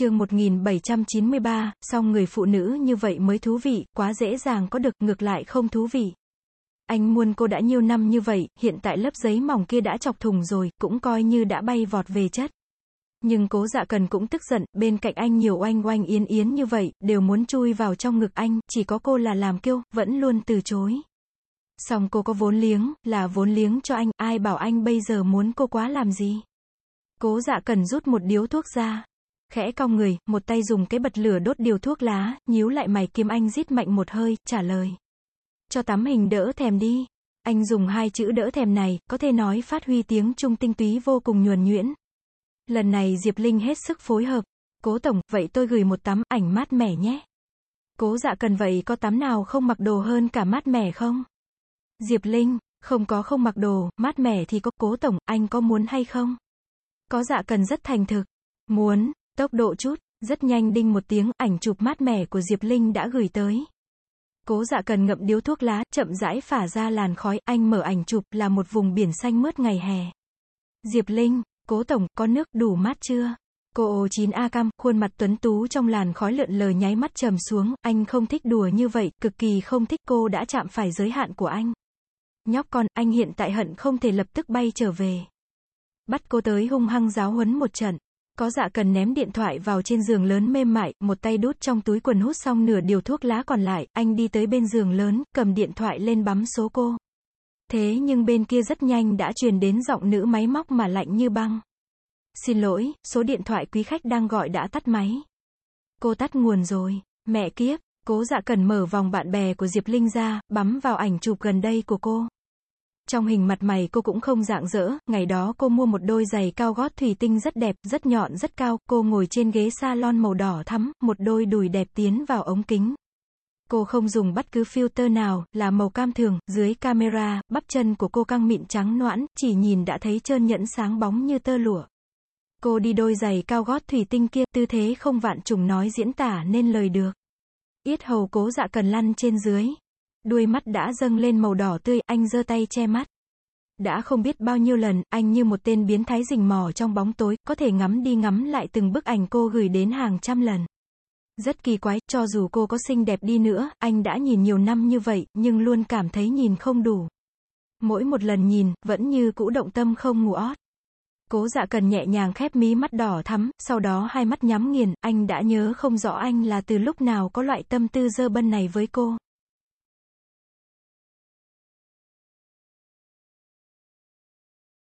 chương 1793, song người phụ nữ như vậy mới thú vị, quá dễ dàng có được, ngược lại không thú vị. Anh muôn cô đã nhiều năm như vậy, hiện tại lớp giấy mỏng kia đã chọc thùng rồi, cũng coi như đã bay vọt về chất. Nhưng cố dạ cần cũng tức giận, bên cạnh anh nhiều oanh oanh yến yến như vậy, đều muốn chui vào trong ngực anh, chỉ có cô là làm kêu, vẫn luôn từ chối. Xong cô có vốn liếng, là vốn liếng cho anh, ai bảo anh bây giờ muốn cô quá làm gì. Cố dạ cần rút một điếu thuốc ra. Khẽ cong người, một tay dùng cái bật lửa đốt điều thuốc lá, nhíu lại mày kiếm anh rít mạnh một hơi, trả lời. Cho tắm hình đỡ thèm đi. Anh dùng hai chữ đỡ thèm này, có thể nói phát huy tiếng trung tinh túy vô cùng nhuần nhuyễn. Lần này Diệp Linh hết sức phối hợp. Cố Tổng, vậy tôi gửi một tấm ảnh mát mẻ nhé. Cố dạ cần vậy có tắm nào không mặc đồ hơn cả mát mẻ không? Diệp Linh, không có không mặc đồ, mát mẻ thì có cố tổng, anh có muốn hay không? Có dạ cần rất thành thực. Muốn, tốc độ chút, rất nhanh đinh một tiếng, ảnh chụp mát mẻ của Diệp Linh đã gửi tới. Cố dạ cần ngậm điếu thuốc lá, chậm rãi phả ra làn khói, anh mở ảnh chụp là một vùng biển xanh mướt ngày hè. Diệp Linh, cố tổng, có nước đủ mát chưa? Cô chín A cam, khuôn mặt tuấn tú trong làn khói lượn lờ nháy mắt trầm xuống, anh không thích đùa như vậy, cực kỳ không thích cô đã chạm phải giới hạn của anh. Nhóc con, anh hiện tại hận không thể lập tức bay trở về. Bắt cô tới hung hăng giáo huấn một trận. Có dạ cần ném điện thoại vào trên giường lớn mềm mại, một tay đút trong túi quần hút xong nửa điều thuốc lá còn lại, anh đi tới bên giường lớn, cầm điện thoại lên bấm số cô. Thế nhưng bên kia rất nhanh đã truyền đến giọng nữ máy móc mà lạnh như băng. Xin lỗi, số điện thoại quý khách đang gọi đã tắt máy. Cô tắt nguồn rồi. Mẹ kiếp, cố dạ cần mở vòng bạn bè của Diệp Linh ra, bấm vào ảnh chụp gần đây của cô. Trong hình mặt mày cô cũng không dạng dỡ, ngày đó cô mua một đôi giày cao gót thủy tinh rất đẹp, rất nhọn rất cao, cô ngồi trên ghế salon màu đỏ thắm, một đôi đùi đẹp tiến vào ống kính. Cô không dùng bất cứ filter nào, là màu cam thường, dưới camera, bắp chân của cô căng mịn trắng noãn, chỉ nhìn đã thấy trơn nhẫn sáng bóng như tơ lụa. Cô đi đôi giày cao gót thủy tinh kia, tư thế không vạn trùng nói diễn tả nên lời được. Yết hầu cố dạ cần lăn trên dưới. Đuôi mắt đã dâng lên màu đỏ tươi, anh giơ tay che mắt. Đã không biết bao nhiêu lần, anh như một tên biến thái rình mò trong bóng tối, có thể ngắm đi ngắm lại từng bức ảnh cô gửi đến hàng trăm lần. Rất kỳ quái, cho dù cô có xinh đẹp đi nữa, anh đã nhìn nhiều năm như vậy, nhưng luôn cảm thấy nhìn không đủ. Mỗi một lần nhìn, vẫn như cũ động tâm không ngủ ót. Cố dạ cần nhẹ nhàng khép mí mắt đỏ thắm, sau đó hai mắt nhắm nghiền, anh đã nhớ không rõ anh là từ lúc nào có loại tâm tư dơ bân này với cô.